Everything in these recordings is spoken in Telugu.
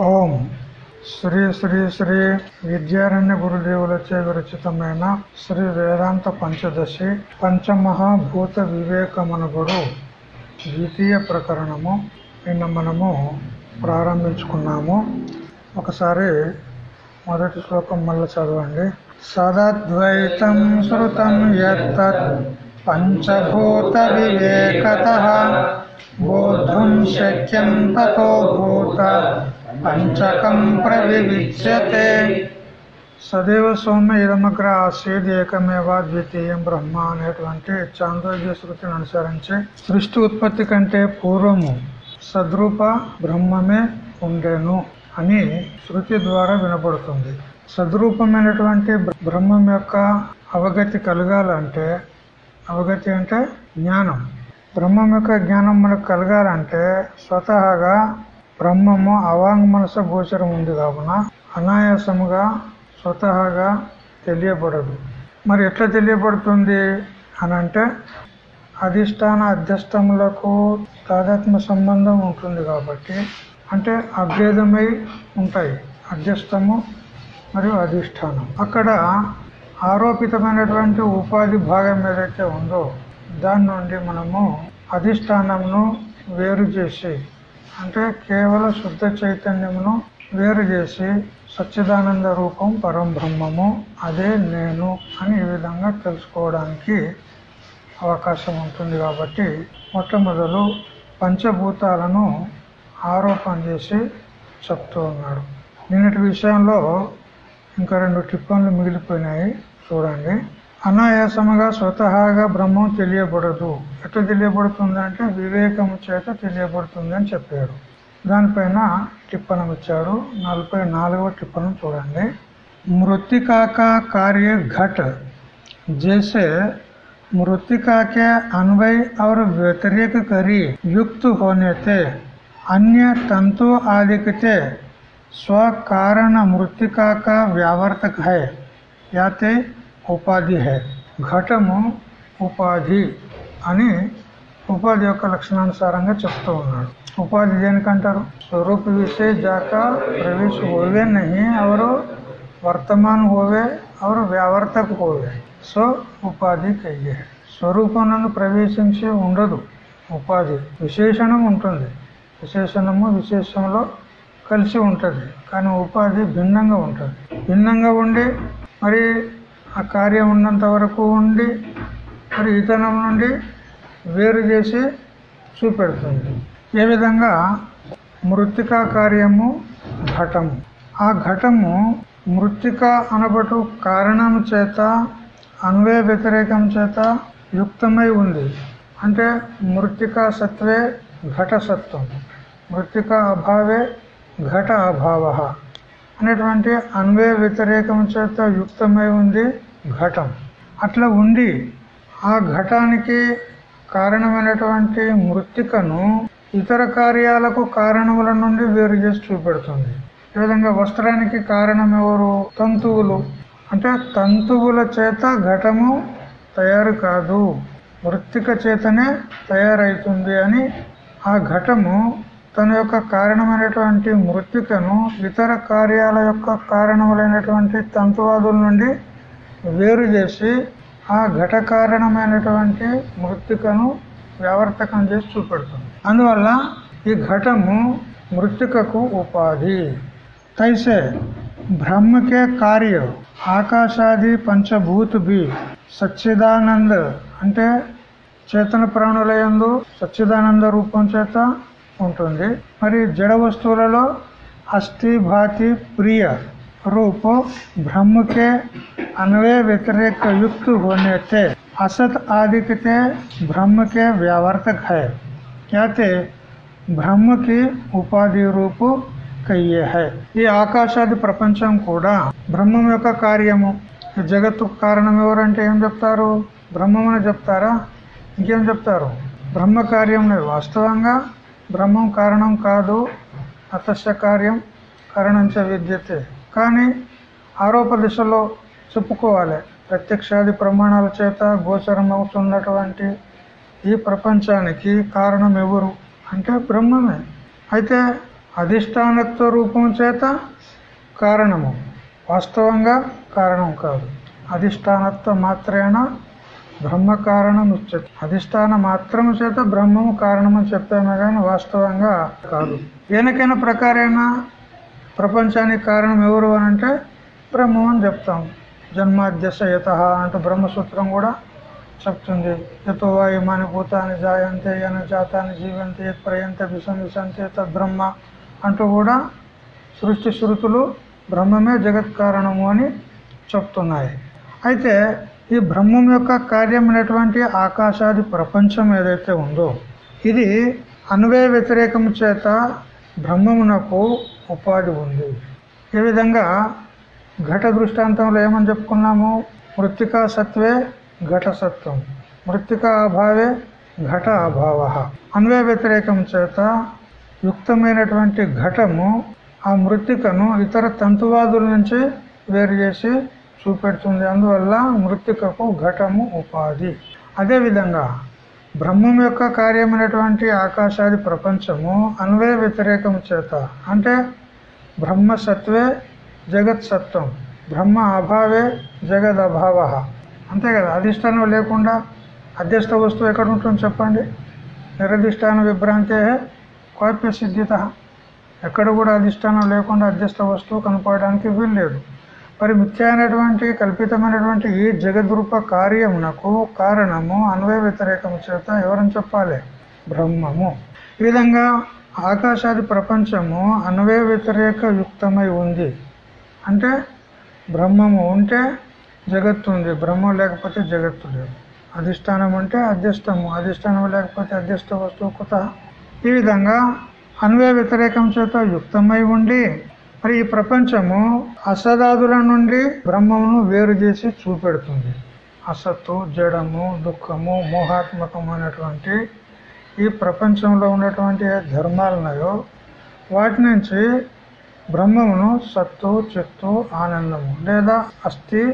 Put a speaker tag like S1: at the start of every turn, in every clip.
S1: ఓం. శ్రీ శ్రీ శ్రీ విద్యారణ్య గురుదేవులచే విరచితమైన శ్రీ వేదాంత పంచదశి పంచమహాభూత వివేకమనుగుడు ద్వితీయ ప్రకరణము నిన్న మనము ప్రారంభించుకున్నాము. ఒకసారి మొదటి శ్లోకం మళ్ళీ చదవండి. సదద్వైతం శృతం యత్తత్ పంచభూత వివేకత బోధం శక్యం తతో భూత పంచకం ప్రవిచ్యతే సదేవ సౌమ్య ఇదమగ్ర ఆసేది ఏకమేవా ద్వితీయం బ్రహ్మ అనేటువంటి చాంద్రోగ్య శృతిని అనుసరించి సృష్టి ఉత్పత్తి కంటే పూర్వము సద్రూప బ్రహ్మమే ఉండేను అని శృతి ద్వారా వినపడుతుంది. సద్రూపమైనటువంటి బ్రహ్మం యొక్క అవగతి కలగాలంటే అవగతి అంటే జ్ఞానం. బ్రహ్మం యొక్క జ్ఞానం మనకు కలగాలంటే స్వతహాగా బ్రహ్మము అవాంగ్ మనస గోచరం ఉంది కావున అనాయాసముగా స్వతహాగా తెలియబడదు. మరి ఎట్లా తెలియబడుతుంది అని అంటే అధిష్టాన అధ్యస్థములకు తాదాత్మ సంబంధం ఉంటుంది కాబట్టి అంటే అభేదమై ఉంటాయి. అధ్యస్థము మరియు అధిష్టానం. అక్కడ ఆరోపితమైనటువంటి ఉపాధి భాగం ఏదైతే ఉందో దాని నుండి మనము అధిష్టానంను వేరు చేసి అంటే కేవల శుద్ధ చైతన్యమును వేరు చేసి సచ్చిదానంద రూపం పరంబ్రహ్మము అదే నేను అని ఈ విధంగా తెలుసుకోవడానికి అవకాశం ఉంటుంది కాబట్టి మొట్టమొదలు పంచభూతాలను ఆరోపణ చేసి చెప్తూ ఉన్నాడు. నిన్నటి విషయంలో ఇంకా రెండు టిప్పన్లు మిగిలిపోయినాయి. చూడండి. అనాయాసముగా స్వతహాగా బ్రహ్మం తెలియబడదు ఎట్లా తెలియబడుతుంది అంటే వివేకము చేత తెలియబడుతుంది అని చెప్పాడు దానిపైన టిప్పణం ఇచ్చాడు నలభై నాలుగవ టిప్పణం చూడండి मृतिका का कार्य घट जैसे मृतिका के अन्वय और व्यतिरेक करी युक्त होने थे अन्य तंतु आदि के स्व कारण मृतिका का व्यावर्तक है या ते ఉపాధి హే. ఘటము ఉపాధి అని ఉపాధి యొక్క లక్షణానుసారంగా చెప్తూ ఉన్నాడు. ఉపాధి దేనికంటారు? స్వరూప విషయ జాక ప్రవేశ హోవే నహి అవరు వర్తమాన్ హోవే అవరు వ్యావర్తకు హోవే. సో ఉపాధి కయ్యే. స్వరూపంలో ప్రవేశించి ఉండదు. ఉపాధి విశేషణం ఉంటుంది. విశేషణము విశేషంలో కలిసి ఉంటుంది. కానీ ఉపాధి భిన్నంగా ఉంటుంది. భిన్నంగా ఉండి మరి ఆ కార్యం ఉన్నంత వరకు ఉండి మరి ఇతనం నుండి వేరు చేసి చూపెడుతుంది. ఏ విధంగా? మృతికా కార్యము ఘటము. ఆ ఘటము మృతిక అనబటు కారణం చేత అన్వయ వ్యతిరేకం చేత యుక్తమై ఉంది. అంటే మృత్తికా సత్వే ఘటసత్వం. మృత్తికా మృతిక అభావే ఘట అభావ. అనేటువంటి అన్వయ వ్యతిరేకం చేత యుక్తమై ఉంది ఘటం. అట్లా ఉండి ఆ ఘటానికి కారణమైనటువంటి మృతికను ఇతర కార్యాలకు కారణముల నుండి వేరు చేసి చూపెడుతుంది. ఈ విధంగా వస్త్రానికి కారణం ఎవరు? తంతువులు. అంటే తంతువుల చేత ఘటము తయారు కాదు. మృతిక చేతనే తయారైతుంది అని ఆ ఘటము తన యొక్క కారణమైనటువంటి మృతికను ఇతర కార్యాల యొక్క కారణములైనటువంటి తంతువాదుల నుండి వేరు చేసి ఆ ఘట కారణమైనటువంటి మృతికను వ్యావర్తకం చేసి చూపెడుతుంది. అందువల్ల ఈ ఘటము మృతికకు ఉపాధి. తైసే బ్రహ్మకే కార్య ఆకాశాది పంచభూత్ బి సచ్చిదానంద్ అంటే చేతన ప్రాణులయందు సచ్చిదానంద రూపం చేత ఉంటుంది మరి జడ వస్తువులలో అస్థి భాతి ప్రియ रूप ब्रह्म के अन्वय व्यतिरेक युक्त होने से असत आदि के ब्रह्म के व्यावर्तक है कहते బ్రహ్మ కి ఉపాధి రూపు కయ్యే హై ఈ ఆకాశాది ప్రపంచం కూడా బ్రహ్మం యొక్క కార్యము జగత్తుకు కారణం ఎవరంటే ఏం చెప్తారు బ్రహ్మం అని చెప్తారా ఇంకేం చెప్తారు బ్రహ్మ కార్యం వాస్తవంగా బ్రహ్మం కారణం కాదు అతస్య కార్యం కారణంచ విద్యతే. కానీ ఆరోప దిశలో చెప్పుకోవాలి. ప్రత్యక్షాది ప్రమాణాల చేత గోచరమవుతున్నటువంటి ఈ ప్రపంచానికి కారణం ఎవరు? అంటే బ్రహ్మమే. అయితే అధిష్టానత్వ రూపం చేత కారణము. వాస్తవంగా కారణం కాదు. అధిష్టానత్వ మాత్రేణ బ్రహ్మ కారణం ఇచ్చది అధిష్టాన మాత్రము చేత బ్రహ్మము కారణమని చెప్పామే కానీ వాస్తవంగా కాదు. దేనికైనా ప్రకారేనా ప్రపంచానికి కారణం ఎవరు అని అంటే బ్రహ్మం అని చెప్తాం. జన్మాద్యస యత అంటూ బ్రహ్మసూత్రం కూడా చెప్తుంది. యతో వాయుమాని భూతాన్ని జాయంతే యన జాతాన్ని జీవంతే ప్రయంత విసంవిసంతే తద్బ్రహ్మ అంటూ కూడా సృష్టి శృతులు బ్రహ్మమే జగత్ కారణము అని చెప్తున్నాయి. అయితే ఈ బ్రహ్మం యొక్క కార్యమైనటువంటి ఆకాశాది ప్రపంచం ఏదైతే ఉందో ఇది అన్వయ వ్యతిరేకం చేత బ్రహ్మమునకు ఉపాధి ఉంది. ఈ విధంగా ఘట దృష్టాంతంలో ఏమని చెప్పుకున్నాము? మృతికా సత్వే ఘట సత్వం. మృతికా అభావే ఘట అభావ. అన్వయ వ్యతిరేకం చేత యుక్తమైనటువంటి ఘటము ఆ మృతికను ఇతర తంతువాదుల నుంచి వేరు చేసి చూపెడుతుంది. అందువల్ల మృతికకు ఘటము ఉపాధి. అదేవిధంగా బ్రహ్మం యొక్క కార్యమైనటువంటి ఆకాశాది ప్రపంచము అన్వయ వ్యతిరేకం చేత అంటే బ్రహ్మ సత్వే జగత్ సత్వం బ్రహ్మ అభావే జగద్ అభావ అంతే కదా అధిష్టానం లేకుండా అధ్యస్థ వస్తువు ఎక్కడ ఉంటుంది చెప్పండి? నిరధిష్టాన విభ్రాంతే కోప్య సిద్ధిత ఎక్కడ కూడా అధిష్టానం లేకుండా అధ్యస్థ వస్తువు కనపడడానికి వీల్లేదు. మరి మిథ్య అయినటువంటి కల్పితమైనటువంటి ఈ జగద్రూప కార్యమునకు కారణము అన్వయ వ్యతిరేకము చేత ఎవరని చెప్పాలి? బ్రహ్మము. ఈ విధంగా ఆకాశాది ప్రపంచము అన్వయ వ్యతిరేక యుక్తమై ఉంది. అంటే బ్రహ్మము ఉంటే జగత్తు ఉంది బ్రహ్మం లేకపోతే జగత్తు లేదు. అధిష్టానం అంటే అధ్యష్టము అధిష్టానం లేకపోతే అధ్యష్ట వస్తువు కొత్త. ఈ విధంగా అన్వయ వ్యతిరేకం చేత యుక్తమై ఉండి మరి ఈ ప్రపంచము అసదాదుల నుండి బ్రహ్మమును వేరు చేసి చూపెడుతుంది. అసత్తు జడము దుఃఖము మోహాత్మకమైనటువంటి ఈ ప్రపంచంలో ఉన్నటువంటి ధర్మాలు ఉన్నాయో వాటి నుంచి బ్రహ్మమును సత్తు చిత్తు ఆనందము లేదా అస్థి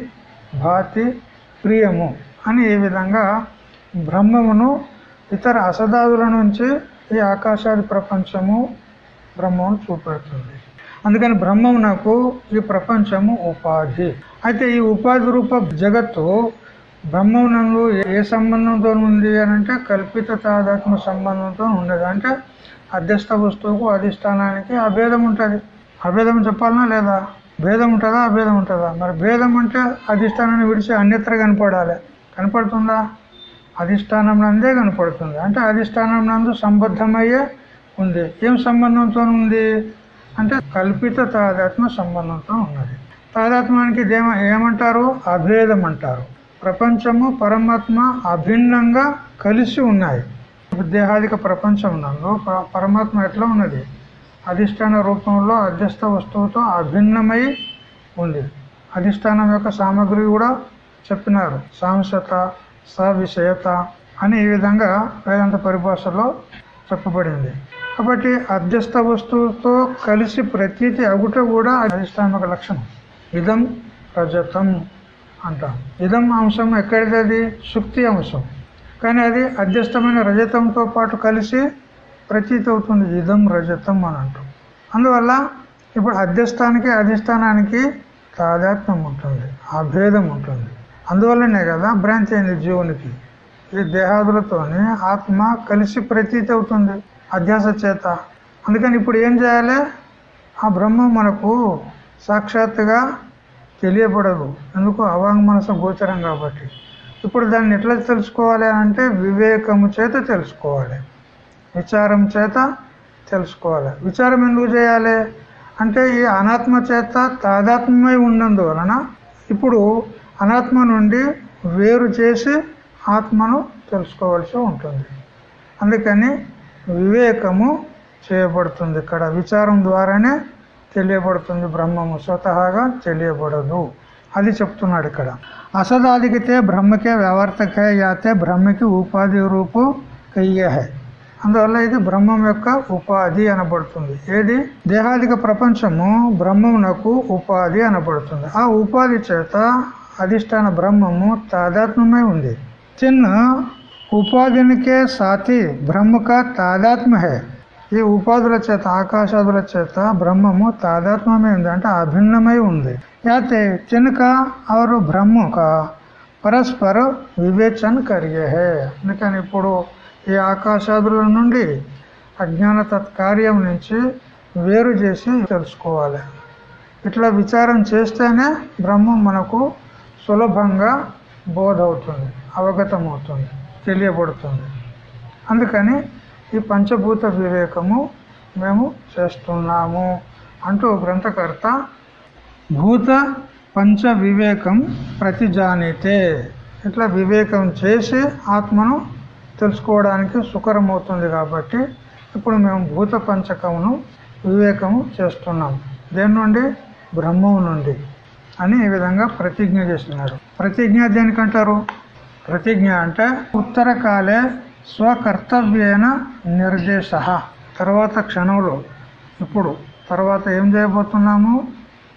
S1: భాతి ప్రియము అని ఈ విధంగా బ్రహ్మమును ఇతర అసదాదుల నుంచి ఈ ఆకాశాది ప్రపంచము బ్రహ్మమును చూపెడుతుంది. అందుకని బ్రహ్మమునకు ఈ ప్రపంచము ఉపాధి. అయితే ఈ ఉపాధి రూప జగత్తు బ్రహ్మమునందు ఏ సంబంధంతో ఉంది అని అంటే కల్పిత తాదాత్మ సంబంధంతో ఉండదు. అంటే అధ్యస్థ వస్తువుకు అధిష్టానానికి అభేదం ఉంటుంది. అభేదం చెప్పాలనా లేదా? భేదం ఉంటుందా? అభేదం ఉంటుందా? మరి భేదం అంటే అధిష్టానాన్ని విడిచి అన్యత్ర కనపడాలి. కనపడుతుందా? అధిష్టానం నందే కనపడుతుంది. అంటే అధిష్టానం నందు సంబద్ధమయ్యే ఉంది. ఏం సంబంధంతో ఉంది అంటే కల్పిత తాదాత్మ సంబంధంతో ఉన్నది. తాదాత్మానికి ఏమంటారు? అభేదం అంటారు ప్రపంచము పరమాత్మ అభిన్నంగా కలిసి ఉన్నాయి. దేహాదిక ప్రపంచం పరమాత్మ ఎట్లా ఉన్నది? అధిష్టాన రూపంలో అధ్యస్థ వస్తువుతో అభిన్నమై ఉంది. అధిష్టానం యొక్క సామగ్రి కూడా చెప్పినారు. సాంసత సవిషయత అని ఈ విధంగా వేదాంత పరిభాషలో చెప్పబడింది. కాబట్టి అధ్యస్థ వస్తువుతో కలిసి ప్రతీతి అగుట కూడా అధిష్టాత్మక లక్షణం. ఇదం రజతం అంటాం. ఇదం అంశం ఎక్కడిది అది? శుక్తి అంశం. కానీ అది అధ్యస్థమైన రజతంతో పాటు కలిసి ప్రతీతి అవుతుంది. ఇదం రజతం అని అంటాం. అందువల్ల ఇప్పుడు అధ్యస్థానికి అధిష్టానానికి తాదాత్మ్యం ఉంటుంది. అభేదం ఉంటుంది. అందువల్లనే కదా భ్రాంతి అయింది జీవునికి. ఈ దేహాదులతోని ఆత్మ కలిసి ప్రతీతి అవుతుంది. అధ్యాస చేత. అందుకని ఇప్పుడు ఏం చేయాలి? ఆ బ్రహ్మం మనకు సాక్షాత్తుగా తెలియబడదు. ఎందుకు? అవాంగ్ మనసు గోచరం కాబట్టి. ఇప్పుడు దాన్ని ఎట్లా తెలుసుకోవాలి అంటే వివేకము చేత తెలుసుకోవాలి. విచారం చేత తెలుసుకోవాలి. విచారం ఎందుకు చేయాలి? అంటే ఈ అనాత్మ చేత తాదాత్మ్యమై ఉన్నందువలన ఇప్పుడు అనాత్మ నుండి వేరు చేసి ఆత్మను తెలుసుకోవాల్సి ఉంటుంది. అందుకని వివేకము చేయబడుతుంది. ఇక్కడ విచారం ద్వారానే తెలియబడుతుంది బ్రహ్మము. స్వతహాగా తెలియబడదు. అది చెప్తున్నాడు ఇక్కడ. అసదాదికితే బ్రహ్మకే వ్యవర్తకే యాతే బ్రహ్మకి ఉపాధి రూపు కయ్యే హై అందువల్ల ఇది బ్రహ్మం యొక్క ఉపాధి అనబడుతుంది. ఏది? దేహాదిక ప్రపంచము బ్రహ్మమునకు ఉపాధి అనబడుతుంది. ఆ ఉపాధి చేత అధిష్టాన బ్రహ్మము తాదాత్మ్యమై ఉంది. చిన్న ఉపాధినికే సాతి బ్రహ్మక తాదాత్మహే హే ఈ ఉపాధుల చేత ఆకాశాదుల చేత బ్రహ్మము తాదాత్మ్యమైంది అంటే అభిన్నమై ఉంది అయితే తినక అవరు బ్రహ్మక పరస్పర వివేచన కరియే అందుకని ఇప్పుడు ఈ ఆకాశాదుల నుండి అజ్ఞాన తత్కార్యం నుంచి వేరు చేసి తెలుసుకోవాలి ఇట్లా విచారం చేస్తేనే బ్రహ్మం మనకు సులభంగా బోధవుతుంది అవగతమవుతుంది తెలియబడుతుంది. అందుకని ఈ పంచభూత వివేకము మేము చేస్తున్నాము అంటూ గ్రంథకర్త భూత పంచ వివేకం ప్రతిజానితే. ఇట్లా వివేకం చేసి ఆత్మను తెలుసుకోవడానికి సుకరమవుతుంది కాబట్టి ఇప్పుడు మేము భూత పంచకమును వివేకము చేస్తున్నాం దేని నుండి? బ్రహ్మం నుండి అని ఈ విధంగా ప్రతిజ్ఞ చేస్తున్నారు. ప్రతిజ్ఞ దేనికంటారు? ప్రతిజ్ఞ అంటే ఉత్తరకాలే స్వకర్తవ్యేన నిర్దేశ. తర్వాత క్షణంలో ఇప్పుడు తర్వాత ఏం చేయబోతున్నాము?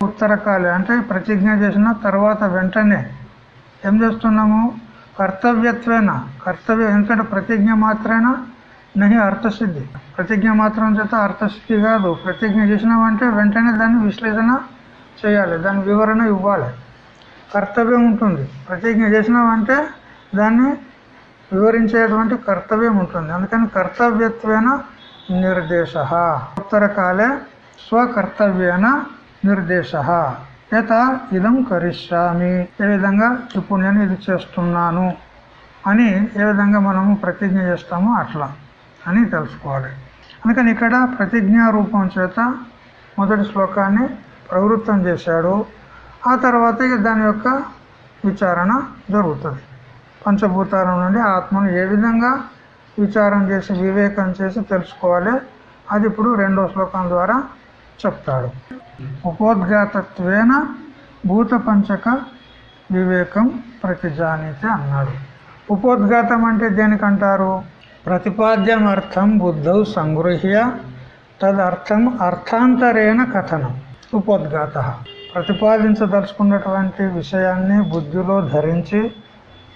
S1: ఉత్తరకాలే అంటే ప్రతిజ్ఞ చేసిన తర్వాత వెంటనే ఏం చేస్తున్నాము? కర్తవ్యత్వేన కర్తవ్యం ఎందుకంటే ప్రతిజ్ఞ మాత్రేనా? నహి అర్థసిద్ధి. ప్రతిజ్ఞ మాత్రం చేత అర్థసిద్ధి కాదు. ప్రతిజ్ఞ చేసినామంటే వెంటనే దాన్ని విశ్లేషణ చేయాలి. దాని వివరణ ఇవ్వాలి. కర్తవ్యం ఉంటుంది. ప్రతిజ్ఞ చేసినామంటే దాన్ని వివరించేటువంటి కర్తవ్యం ఉంటుంది. అందుకని కర్తవ్యత్వేన నిర్దేశ. ఉత్తరకాలే స్వకర్తవ్యేన నిర్దేశ. యత ఇదం కరిష్యామి. ఏ విధంగా ఇప్పుడు నేను ఇది చేస్తున్నాను అని ఏ విధంగా మనము ప్రతిజ్ఞ చేస్తామో అట్లా అని తెలుసుకోవాలి. అందుకని ఇక్కడ ప్రతిజ్ఞా రూపం చేత మొదటి శ్లోకాన్ని ప్రవృత్తం చేశాడు. ఆ తర్వాత దాని యొక్క విచారణ జరుగుతుంది. పంచభూతాల నుండి ఆత్మను ఏ విధంగా విచారం చేసి వివేకం చేసి తెలుసుకోవాలి అది ఇప్పుడు రెండో శ్లోకం ద్వారా చెప్తాడు. ఉపోద్ఘాతత్వేన భూత పంచక వివేకం ప్రతిజానితే అన్నాడు. ఉపోద్ఘాతం అంటే దేనికంటారు? ప్రతిపాద్యం అర్థం బుద్ధౌ సంగృహ్య తదర్థం అర్థాంతరేణ కథనం. ఉపోద్ఘాత. ప్రతిపాదించదలుచుకున్నటువంటి విషయాన్ని బుద్ధిలో ధరించి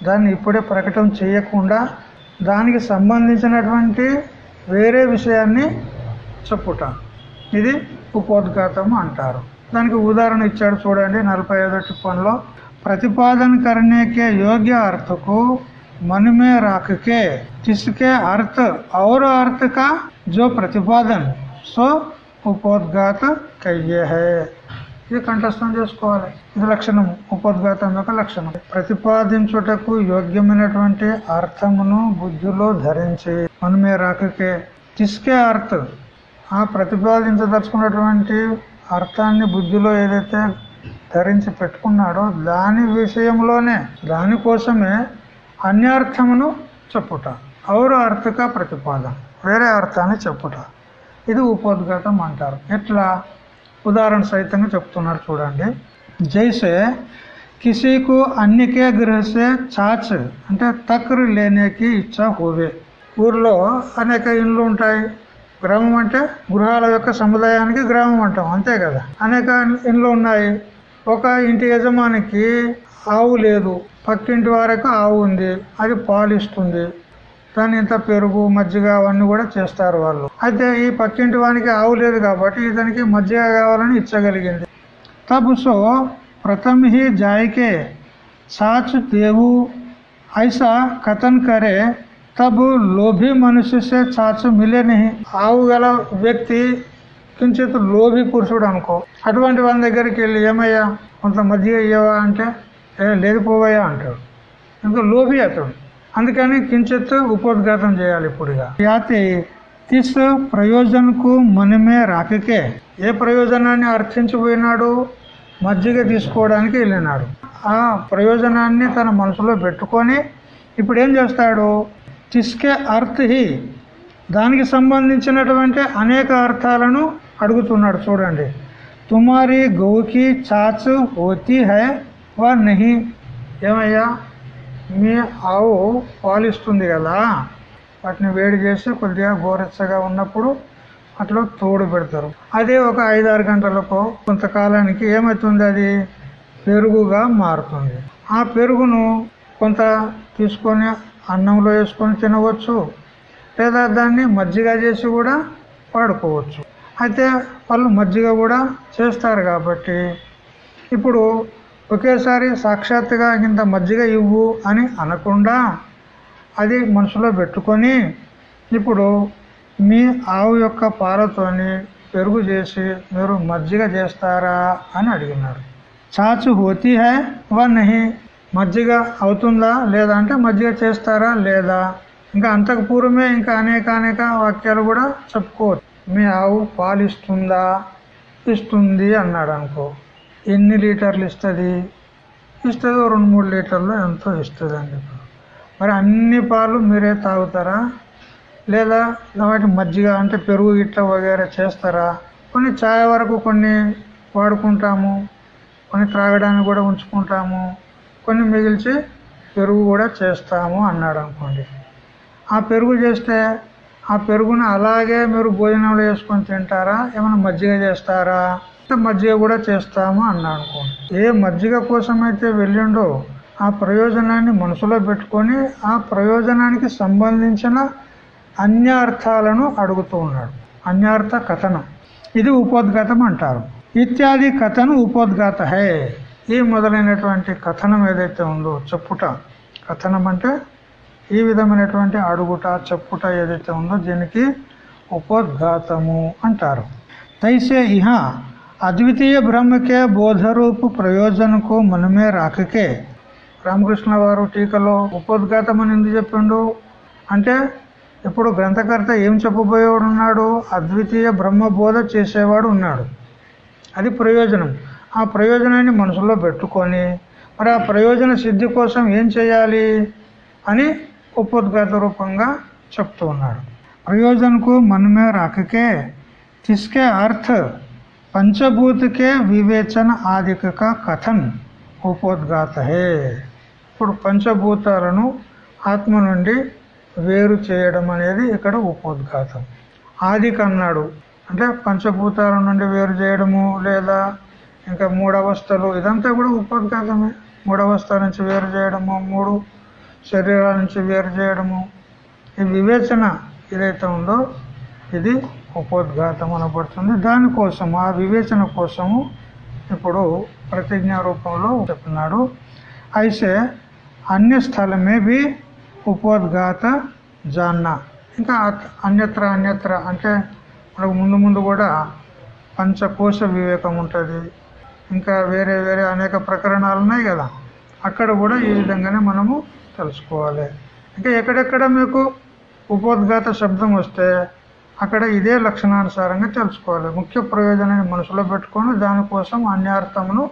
S1: దాన్ని ఇప్పుడే ప్రకటన చేయకుండా దానికి సంబంధించినటువంటి వేరే విషయాన్ని చెప్పుట ఇది ఉపోద్ఘాతము అంటారు దానికి ఉదాహరణ ఇచ్చాడు చూడండి నలభై ఐదో టిప్పన్లో प्रतिपादन करने के योग्य अर्थ को मन में रख के जिसके अर्थ और अर्थ का जो प्रतिपादन సో ఉపోద్ఘాత కయ్యే హే ఇది కంఠస్థం చేసుకోవాలి. ఇది లక్షణము. ఉపోద్ఘాతం యొక్క లక్షణం. ప్రతిపాదించుటకు యోగ్యమైనటువంటి అర్థమును బుద్ధిలో ధరించి మనమే రాకకే తిస్కే అర్థం ఆ ప్రతిపాదించదలుచుకున్నటువంటి అర్థాన్ని బుద్ధిలో ఏదైతే ధరించి పెట్టుకున్నాడో దాని విషయంలోనే దానికోసమే అన్యార్థమును చెప్పుట. ఔర అర్థక ప్రతిపాదన వేరే అర్థాన్ని చెప్పుట. ఇది ఉపోద్ఘాతం అంటారు. ఎట్లా? ఉదాహరణ సహితంగా చెప్తున్నారు చూడండి. జైసే కిసీకు అన్నికే గ్రహిస్తే చాచ్ అంటే తక్కరు లేనేకి ఇచ్చా హోవే. ఊర్లో అనేక ఇండ్లు ఉంటాయి. గ్రామం అంటే గృహాల యొక్క సముదాయానికి గ్రామం అంటాం అంతే కదా? అనేక ఇండ్లు ఉన్నాయి. ఒక ఇంటి యజమానికి ఆవు లేదు. పక్కింటి వారికి ఆవు ఉంది. అది పాలు ఇస్తుంది దాని ఇంత పెరుగు మజ్జిగ అవన్నీ కూడా చేస్తారు వాళ్ళు. అయితే ఈ పక్కింటి వానికి ఆవు లేదు కాబట్టి ఇతనికి మజ్జిగ కావాలని ఇచ్చగలిగింది. తబ్ సో హి జాయికే సాచ్ దేవు ఐసా కథన్ కరే తబు లోభి మనుష్య సే చాచు మిలే నహి. ఆవు గల వ్యక్తి కించిత్ లోభి పురుషుడు అనుకో. అటువంటి వాళ్ళ దగ్గరికి వెళ్ళి ఏమయ్యా? కొంత మధ్య ఇయ్యవా? అంటే లేదు పోవయ్యా అంటాడు. ఇంకా లోభి అతడు. అందుకని కించిత్ ఉపోద్ఘాతం చేయాలి ఇప్పుడు ఇక యాతి తీస్ ప్రయోజనకు మనమే రాకకే. ఏ ప్రయోజనాన్ని అర్థించిపోయినాడు మజ్జిగ తీసుకోవడానికి వెళ్ళినాడు. ఆ ప్రయోజనాన్ని తన మనసులో పెట్టుకొని ఇప్పుడు ఏం చేస్తాడు? తిస్కే అర్థి దానికి సంబంధించినటువంటి అనేక అర్థాలను అడుగుతున్నాడు చూడండి. తుమారి గౌకి చాచు హోతి హై వా నహి. ఏమయ్యా? మీ ఆవు పాలిస్తుంది కదా వాటిని వేడి చేసి కొద్దిగా గోరెచ్చగా ఉన్నప్పుడు అట్లా తోడు పెడతారు. అదే ఒక ఐదారు గంటలకు కొంతకాలానికి ఏమవుతుంది అది? పెరుగుగా మారుతుంది. ఆ పెరుగును కొంత తీసుకొని అన్నంలో వేసుకొని తినవచ్చు లేదా దాన్ని మజ్జిగ చేసి కూడా వాడుకోవచ్చు. అయితే వాళ్ళు మజ్జిగ కూడా చేస్తారు కాబట్టి ఇప్పుడు ఒకేసారి సాక్షాత్తుగా ఇంత మజ్జిగ ఇవ్వు అని అనకుండా అది మనసులో పెట్టుకొని ఇప్పుడు మీ ఆవు యొక్క పాలతోని పెరుగు చేసి మీరు మజ్జిగ చేస్తారా అని అడిగినారు. చాచు హోతీ హై వా నహి? మజ్జిగ అవుతుందా లేదా అంటే మజ్జిగ చేస్తారా లేదా? ఇంకా అంతకు పూర్వమే ఇంకా అనేక అనేక వాక్యాలు కూడా చెప్పుకోవచ్చు. మీ ఆవు పాలు ఇస్తుందా ఇస్తుంది అన్నాడు అనుకో. ఎన్ని లీటర్లు ఇస్తుంది? ఇస్తుంది రెండు మూడు లీటర్లు ఎంతో ఇస్తుంది అని చెప్పి మరి అన్ని పాలు మీరే తాగుతారా? లేదా వాటి మజ్జిగ అంటే పెరుగు ఇట్లా వగేరా చేస్తారా? కొన్ని ఛాయ్ వరకు కొన్ని వాడుకుంటాము కొన్ని త్రాగడానికి కూడా ఉంచుకుంటాము కొన్ని మిగిల్చి పెరుగు కూడా చేస్తాము అన్నాడు అనుకోండి. ఆ పెరుగు చేస్తే ఆ పెరుగును అలాగే మీరు భోజనంలో వేసుకొని తింటారా? ఏమైనా మజ్జిగ చేస్తారా? మజ్జిగ కూడా చేస్తాము అన్నాడు అనుకోండి. ఏ మజ్జిగ కోసమైతే వెళ్ళిండో ఆ ప్రయోజనాన్ని మనసులో పెట్టుకొని ఆ ప్రయోజనానికి సంబంధించిన అన్యార్థాలను అడుగుతూ ఉన్నాడు. అన్యార్థ కథనం. ఇది ఉపోద్ఘాతం అంటారు. ఇత్యాది కథను ఉపోద్ఘాత హే. ఈ మొదలైనటువంటి కథనం ఏదైతే ఉందో చెప్పుట. కథనం అంటే ఈ విధమైనటువంటి అడుగుట చెప్పుట ఏదైతే ఉందో దీనికి ఉపోద్ఘాతము అంటారు. తైసే ఇహ అద్వితీయ బ్రహ్మకే బోధరూపు ప్రయోజనకు మనమే రాకకే. రామకృష్ణ వారు టీకలో ఉపోద్ఘాతమని ఎందుకు చెప్పిండు. అంటే ఇప్పుడు గ్రంథకర్త ఏం చెప్పబోయేవాడు ఉన్నాడు అద్వితీయ బ్రహ్మ బోధ చేసేవాడు ఉన్నాడు అది ప్రయోజనం. ఆ ప్రయోజనాన్ని మనసులో పెట్టుకొని మరి ఆ ప్రయోజన సిద్ధి కోసం ఏం చేయాలి అని ఉపోద్ఘాత రూపంగా చెప్తూ ఉన్నాడు. ప్రయోజనకు మనమే రాకకే. తిస్కే అర్థ పంచభూతికే వివేచన ఆధిక కథన్ ఉపోద్ఘాతహే. ఇప్పుడు పంచభూతాలను ఆత్మ నుండి వేరు చేయడం అనేది ఇక్కడ ఉపోద్ఘాతం. ఆదిక అన్నాడు. అంటే పంచభూతాల నుండి వేరు చేయడము లేదా ఇంకా మూడవస్థలు ఇదంతా కూడా ఉపోద్ఘాతమే. మూడవస్థ నుంచి వేరు చేయడము మూడు శరీరాల నుంచి వేరు చేయడము. ఈ వివేచన ఏదైతే ఉందో ఇది ఉపోద్ఘాతం అనబడుతుంది దానికోసం ఆ వివేచన కోసము ఇప్పుడు ప్రతిజ్ఞా రూపంలో చెప్తున్నాడు. అయితే అన్య స్థలమే బి ఉపోద్ఘాత జాన్న. ఇంకా అన్యత్ర అన్యత్ర అంటే మనకు ముందు ముందు కూడా పంచకోశ వివేకం ఉంటుంది. ఇంకా వేరే వేరే అనేక ప్రకరణాలు ఉన్నాయి కదా. అక్కడ కూడా ఈ విధంగానే మనము తెలుసుకోవాలి. ఇంకా ఎక్కడెక్కడ మీకు ఉపోద్ఘాత శబ్దం వస్తే అక్కడ ఇదే లక్షణానుసారంగా తెలుసుకోవాలి. ముఖ్య ప్రయోజనాన్ని మనసులో పెట్టుకొని దానికోసం అన్యార్థమును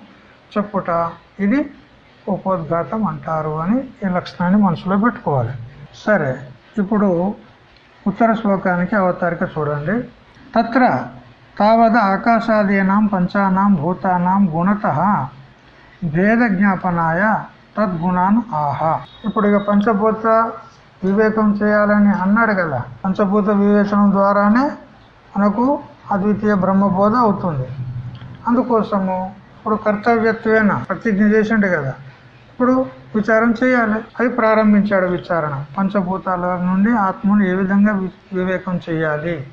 S1: చెప్పుట. ఇది ఉపోద్ఘాతం అంటారు అని ఈ లక్షణాన్ని మనసులో పెట్టుకోవాలి. సరే ఇప్పుడు ఉత్తర శ్లోకానికి అవతారిక చూడండి. తత్ర తావద ఆకాశాదీనాం పంచానాం భూతానాం గుణత భేద జ్ఞాపనాయ తద్గుణాన్ ఆహా. ఇప్పుడు ఇక పంచభూత వివేకం చేయాలని అన్నాడు కదా. పంచభూత వివేచనం ద్వారానే మనకు అద్వితీయ బ్రహ్మబోధ అవుతుంది. అందుకోసము ఇప్పుడు కర్తవ్యత్వేన ప్రతిజ్ఞ చేసిండు కదా. ఇప్పుడు విచారం చేయాలి. అది ప్రారంభించాడు విచారణ. పంచభూతాల నుండి ఆత్మను ఏ విధంగా వివేకం చేయాలి?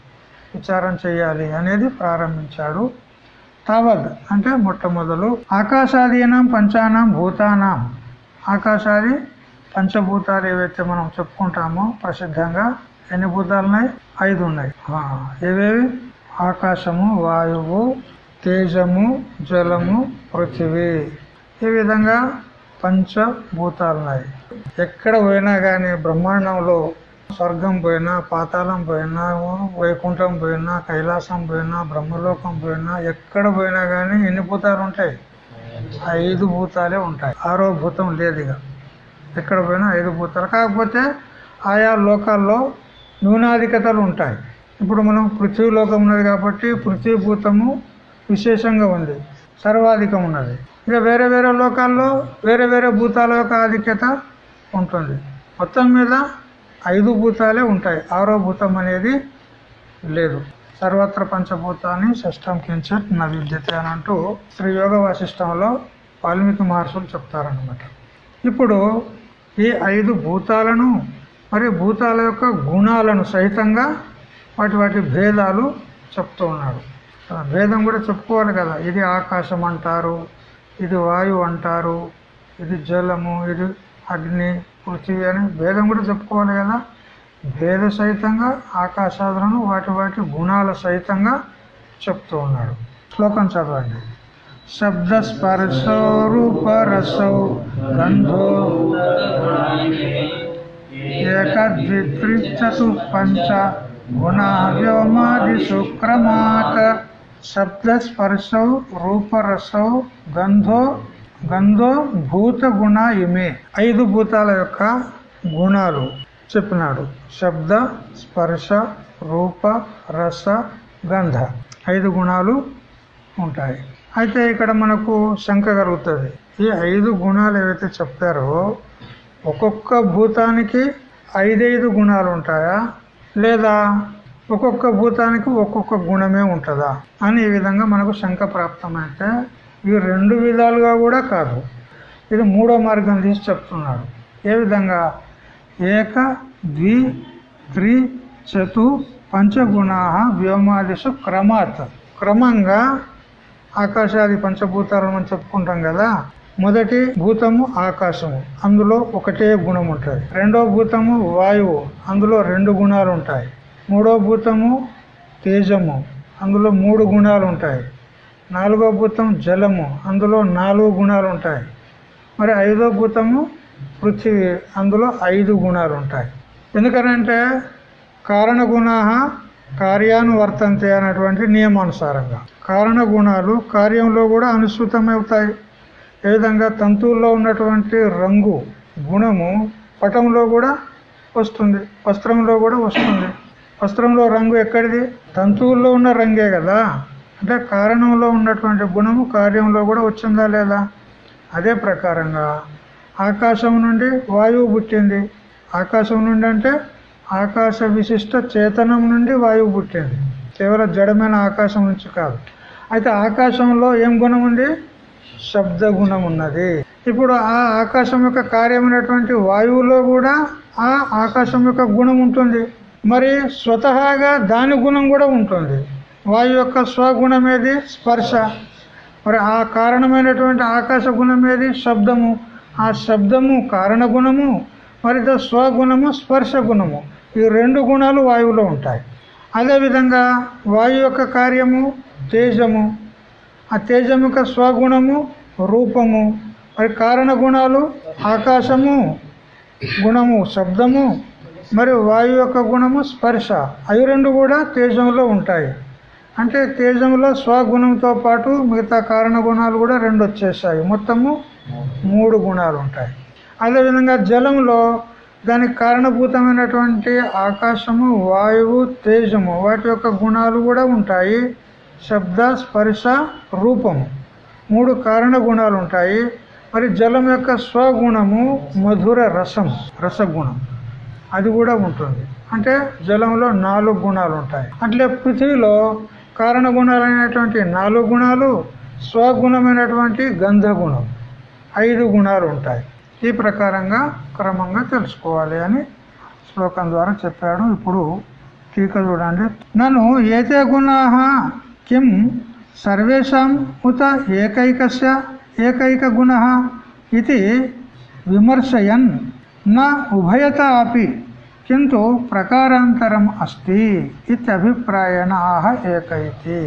S1: విచారం చేయాలి అనేది ప్రారంభించాడు తావద్ అంటే మొట్టమొదలు ఆకాశాదీనం పంచానాం భూతానాం. ఆకాశాది పంచభూతాలు ఏవైతే మనం చెప్పుకుంటామో ప్రసిద్ధంగా ఎన్ని భూతాలు ఉన్నాయి ఐదు ఉన్నాయి ఏవేవి? ఆకాశము వాయువు తేజము జలము పృథివీ. ఈ విధంగా పంచభూతాలు ఉన్నాయి ఎక్కడ పోయినా కానీ బ్రహ్మాండంలో స్వర్గం పోయినా పాతాళం పోయినా వైకుంఠం పోయినా కైలాసం పోయినా బ్రహ్మలోకం పోయినా ఎక్కడ పోయినా కానీ ఎన్ని భూతాలు ఉంటాయి ఐదు భూతాలే ఉంటాయి. ఆరో భూతం లేదు ఇక ఎక్కడ పోయినా ఐదు భూతాలు కాకపోతే ఆయా లోకాల్లో న్యూనాధికతలు ఉంటాయి. ఇప్పుడు మనం పృథ్వీ లోకం ఉన్నది కాబట్టి పృథ్వీ భూతము విశేషంగా ఉంది. సర్వాధికం ఉన్నది. ఇక వేరే వేరే లోకాల్లో వేరే వేరే భూతాల యొక్క ఆధిక్యత ఉంటుంది. మొత్తం మీద ఐదు భూతాలే ఉంటాయి. ఆరో భూతం అనేది లేదు. సర్వత్ర పంచభూతాన్ని షష్టం కించట్ నా విద్యత అని అంటూ శ్రీ యోగ వాసిష్టంలో వాల్మీకి మహర్షులు చెప్తారనమాట ఇప్పుడు ఈ ఐదు భూతాలను మరి భూతాల యొక్క గుణాలను సహితంగా వాటి వాటి భేదాలు చెప్తూ ఉన్నాడు. భేదం కూడా చెప్పుకోవాలి కదా. ఇది ఆకాశం అంటారు ఇది వాయువు అంటారు ఇది జలము ఇది అగ్ని పృథివీ అని భేదం కూడా చెప్పుకోవాలి కదా. భేద సహితంగా ఆకాశాదులను వాటి వాటి గుణాల సహితంగా చెప్తూ ఉన్నాడు. శ్లోకం చదవండి. శబ్ద స్పర్శో రూపరసౌ గంధో ఏకద్విత్రిచతు పంచ గుణా వ్యోమాది శుక్రమాత శబ్ద స్పర్శౌ రూపరసౌ గంధో గంధో భూత గుణ ఇమే ఐదు భూతాల యొక్క గుణాలు చెప్పినాడు. శబ్ద స్పర్శ రూప రస గంధ. ఐదు గుణాలు ఉంటాయి. అయితే ఇక్కడ మనకు శంక కలుగుతుంది. ఈ ఐదు గుణాలు ఏవైతే చెప్తారో ఒక్కొక్క భూతానికి ఐదైదు గుణాలు ఉంటాయా? లేదా ఒక్కొక్క భూతానికి ఒక్కొక్క గుణమే ఉంటుందా? అని ఈ విధంగా మనకు శంక ప్రాప్తమైతే ఇవి రెండు విధాలుగా కూడా కాదు. ఇది మూడో మార్గం తీసి చెప్తున్నాడు. ఏ విధంగా? ఏక ద్వి త్రి చతు పంచగుణా వ్యోమాదిషు క్రమాత్. క్రమంగా ఆకాశాది పంచభూతాలను మనం చెప్పుకుంటాం కదా మొదటి భూతము ఆకాశము అందులో ఒకటే గుణం ఉంటుంది రెండో భూతము వాయువు అందులో రెండు గుణాలు ఉంటాయి. మూడో భూతము తేజము అందులో మూడు గుణాలు ఉంటాయి. నాలుగో భూతం జలము అందులో నాలుగు గుణాలు ఉంటాయి. మరి ఐదో భూతము పృథివీ అందులో ఐదు గుణాలు ఉంటాయి. ఎందుకనంటే కారణ గుణ కార్యానువర్తంతే అనేటువంటి నియమానుసారంగా. కారణ గుణాలు కార్యంలో కూడా అనుసృతమవుతాయి. ఏ విధంగా తంతువుల్లో ఉన్నటువంటి రంగు గుణము పటంలో కూడా వస్తుంది వస్త్రంలో కూడా వస్తుంది. వస్త్రంలో రంగు ఎక్కడిది? తంతువుల్లో ఉన్న రంగే కదా. అంటే కారణంలో ఉన్నటువంటి గుణము కార్యంలో కూడా వచ్చిందా లేదా? అదే ప్రకారంగా ఆకాశం నుండి వాయువు పుట్టింది. ఆకాశం నుండి అంటే ఆకాశ విశిష్ట చేతనం నుండి వాయువు పుట్టింది. కేవలం జడమైన ఆకాశం నుంచి కాదు. అయితే ఆకాశంలో ఏం గుణం ఉంది? శబ్ద గుణం ఉన్నది. ఇప్పుడు ఆ ఆకాశం యొక్క కార్యమైనటువంటి వాయువులో కూడా ఆ ఆకాశం యొక్క గుణం ఉంటుంది. మరి స్వతహాగా దాని గుణం కూడా ఉంటుంది. వాయు యొక్క స్వగుణం ఏది? స్పర్శ. మరి ఆ కారణమైనటువంటి ఆకాశ గుణం ఏది? శబ్దము. ఆ శబ్దము కారణ గుణము. మరి స్వగుణము స్పర్శ గుణము. ఈ రెండు గుణాలు వాయువులో ఉంటాయి. అదేవిధంగా వాయు యొక్క కార్యము తేజము. ఆ తేజం యొక్క స్వగుణము రూపము. మరి కారణ గుణాలు ఆకాశము గుణము శబ్దము. మరి వాయు యొక్క గుణము స్పర్శ. అవి రెండు కూడా తేజంలో ఉంటాయి. అంటే తేజంలో స్వగుణంతో పాటు మిగతా కారణ గుణాలు కూడా రెండు వచ్చేసాయి. మొత్తము మూడు గుణాలు ఉంటాయి. అదేవిధంగా జలంలో దానికి కారణభూతమైనటువంటి ఆకాశము వాయువు తేజము వాటి యొక్క గుణాలు కూడా ఉంటాయి. శబ్ద స్పర్శ రూపము మూడు కారణ గుణాలు ఉంటాయి. మరి జలం యొక్క స్వగుణము మధుర రసం రసగుణం అది కూడా ఉంటుంది. అంటే జలంలో నాలుగు గుణాలు ఉంటాయి. అట్లే పృథ్వీలో కారణ గుణాలైనటువంటి నాలుగు గుణాలు స్వగుణమైనటువంటి గంధగుణం ఐదు గుణాలు ఉంటాయి. ఈ ప్రకారంగా క్రమంగా తెలుసుకోవాలి అని శ్లోకం ద్వారా చెప్పాడు. ఇప్పుడు టీక చూడండి. నన్ను ఏతే గుణా కిం సర్వేషాం ఉత ఏకైకస్య ఏకైక గుణ ఇది విమర్శయన్ నా ఉభయత అపి కింటు ప్రకారాంతరం అస్తి ఇత్యభిప్రాయణ ఆహ ఏకైతి.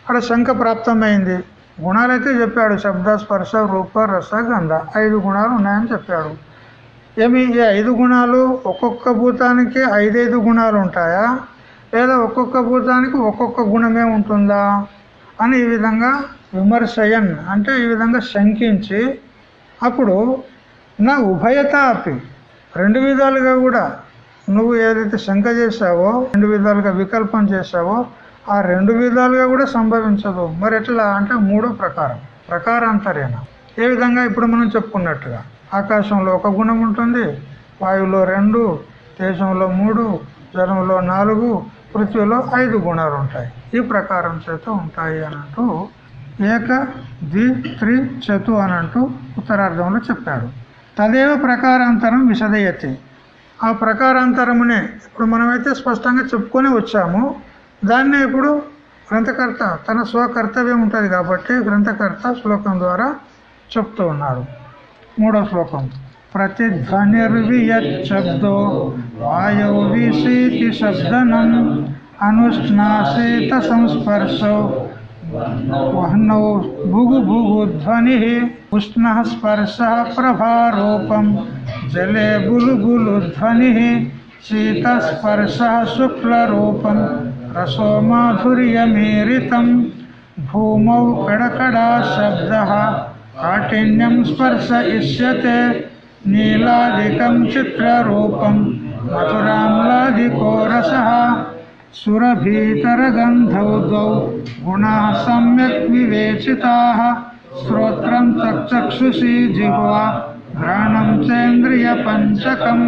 S1: అక్కడ శంక ప్రాప్తమైంది. గుణాలైతే చెప్పాడు. శబ్ద స్పర్శ రూప రస గంధ. ఐదు గుణాలు ఉన్నాయని చెప్పాడు. ఏమి? ఈ ఐదు గుణాలు ఒక్కొక్క భూతానికి ఐదైదు గుణాలు ఉంటాయా? లేదా ఒక్కొక్క భూతానికి ఒక్కొక్క గుణమే ఉంటుందా? అని ఈ విధంగా విమర్శయన్ అంటే ఈ విధంగా శంకించి అప్పుడు నా ఉభయత అపి రెండు విధాలుగా కూడా నువ్వు ఏదైతే శంక చేశావో రెండు విధాలుగా వికల్పం చేశావో ఆ రెండు విధాలుగా కూడా సంభవించదు. మరి ఎట్లా అంటే మూడో ప్రకారం. ప్రకారాంతరేణ. ఏ విధంగా ఇప్పుడు మనం చెప్పుకున్నట్టుగా ఆకాశంలో ఒక గుణం ఉంటుంది వాయువులో రెండు తేజంలో మూడు జలంలో నాలుగు పృథ్వీలో ఐదు గుణాలు ఉంటాయి. ఈ ప్రకారం చేత ఉంటాయి అని అంటూ ఏక ద్వి త్రి చతు అని అంటూ ఉత్తరార్థంలో చెప్పాడు తదేవ ప్రకారాంతరం విశదయతి. ఆ ప్రకారాంతరమునే ఇప్పుడు మనమైతే స్పష్టంగా చెప్పుకొని వచ్చాము. దాన్నే ఇప్పుడు గ్రంథకర్త తన స్వకర్తవ్యం ఉంటుంది కాబట్టి గ్రంథకర్త శ్లోకం ద్వారా చెప్తూ ఉన్నాడు. మూడో శ్లోకం. ప్రతిధ్వనిర్వియబ్దో వాయో విశీతి శబ్దనం అనుష్ణాసేత సంస్పర్శో వహ్నౌ భుగు భుగు ధ్వని ఉష్ణ స్పర్శ ప్రభారూపం జలే బులుబులు ధ్వని శీతస్పర్శ శుక్లరూపం రసో మాధుర్యమీరితం భూమౌ కడకడా శబ్ద కాఠిన్యం స్పర్శ ఇష్యతే నీలాదికం చిత్రరూపం మధురామ్లాదికో రస సురభీతరగంధౌ ద్వౌ గుణా సమ్యక్ వివేచితా శ్రోత్రం చక్షుషి జిహ్వా ఘ్రాణం చేంద్రియ పంచకం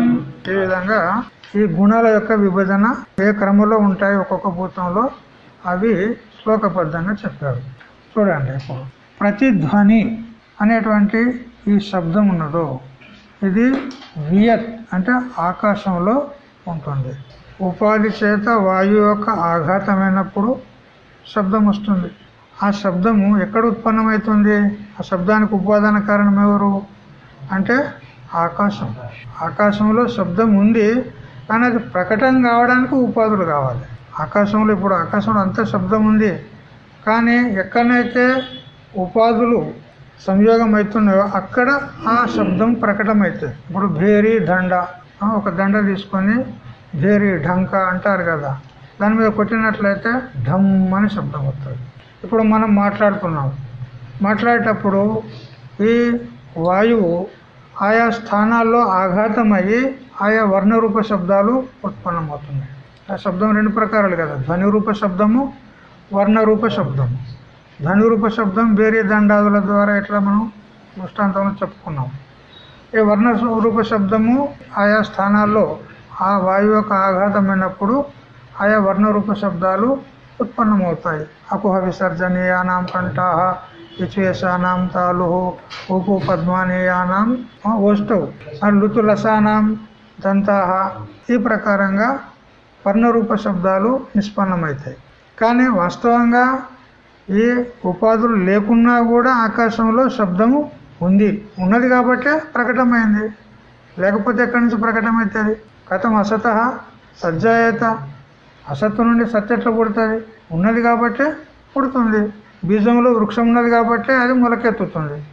S1: ఈ విధంగా ఈ గుణాల యొక్క విభజన ఏ క్రమంలో ఉంటాయి ఒక్కొక్క భూతంలో? అవి శ్లోకబద్ధంగా చెప్పారు. చూడండి ఇప్పుడు ప్రతిధ్వని అనేటువంటి ఈ శబ్దం ఉన్నదో ఇది వియత్ అంటే ఆకాశంలో ఉంటుంది. ఉపాధి చేత వాయువు యొక్క ఆఘాతమైనప్పుడు శబ్దం వస్తుంది. ఆ శబ్దము ఎక్కడ ఉత్పన్నమవుతుంది? ఆ శబ్దానికి ఉపాదాన కారణం ఎవరు? అంటే ఆకాశం. ఆకాశంలో శబ్దం ఉంది కానీ అది ప్రకటన కావడానికి ఉపాధులు కావాలి. ఆకాశంలో ఇప్పుడు ఆకాశంలో అంత శబ్దం ఉంది. కానీ ఎక్కడనైతే ఉపాధులు సంయోగం అవుతున్నాయో అక్కడ ఆ శబ్దం ప్రకటమవుతుంది ఇప్పుడు భేరి దండ. ఒక దండ తీసుకొని భేరి ఢంక అంటారు కదా. దాని మీద కొట్టినట్లయితే ఢమ్ అని శబ్దం వస్తుంది. ఇప్పుడు మనం మాట్లాడుతున్నాం. మాట్లాడేటప్పుడు ఈ వాయువు ఆయా స్థానాల్లో ఆఘాతమయ్యి ఆయా వర్ణరూప శబ్దాలు ఉత్పన్నమవుతున్నాయి. ఆ శబ్దం రెండు ప్రకారాలు కదా. ధ్వనిరూప శబ్దము వర్ణరూప శబ్దము. ధ్వనిరూప శబ్దం వేరే దండాదుల ద్వారా ఎట్లా మనం దృష్టాంతంలో చెప్పుకున్నాం? ఈ వర్ణ రూప శబ్దము ఆయా స్థానాల్లో ఆ వాయువు యొక్క ఆఘాతమైనప్పుడు ఆయా వర్ణరూప శబ్దాలు ఉత్పన్నమవుతాయి. అకుహ విసర్జనీయానాం కంఠాహ విచేషానాం తాలు ఉపు పద్మానీయానాం ఓష్టౌ లుతులసానాం దంతాహ ఈ ప్రకారంగా వర్ణరూప శబ్దాలు నిష్పన్నమవుతాయి కానీ వాస్తవంగా ఏ ఉపాధులు లేకున్నా కూడా ఆకాశంలో శబ్దము ఉంది. ఉన్నది కాబట్టే ప్రకటమైంది. లేకపోతే ఎక్కడి నుంచి ప్రకటమవుతుంది కథం అసత సజ్జాయత. అసత్తు నుండి సత్యట్లు పుడుతుంది. ఉన్నది కాబట్టే పుడుతుంది. బీజంలో వృక్షం ఉన్నది కాబట్టి అది మొలకెత్తుతుంది.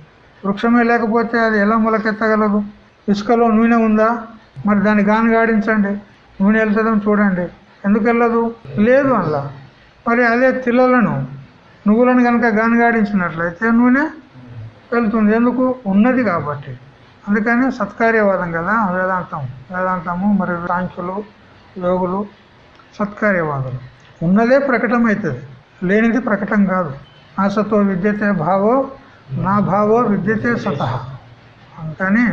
S1: వృక్షమే లేకపోతే అది ఎలా మొలకెత్తగలదు? ఇసుకలో నూనె ఉందా? మరి దాన్ని గాని గాడించండి. నూనె వెళ్తుందని చూడండి. ఎందుకు వెళ్ళదు లేదు అందులో మరి అదే తిల్లలను నువ్వులను కనుక గానిగాడించినట్లయితే నూనె వెళ్తుంది. ఎందుకు? ఉన్నది కాబట్టి. అందుకని సత్కార్యవాదం కదా వేదాంతం. వేదాంతము మరియు సాంఖ్యులు యోగులు సత్కార్యవాదులు ఉన్నదే ప్రకటమవుతుంది లేనిది ప్రకటం కాదు. అసతో విద్యతే భావో నా భావో విద్యతే సత అందుకని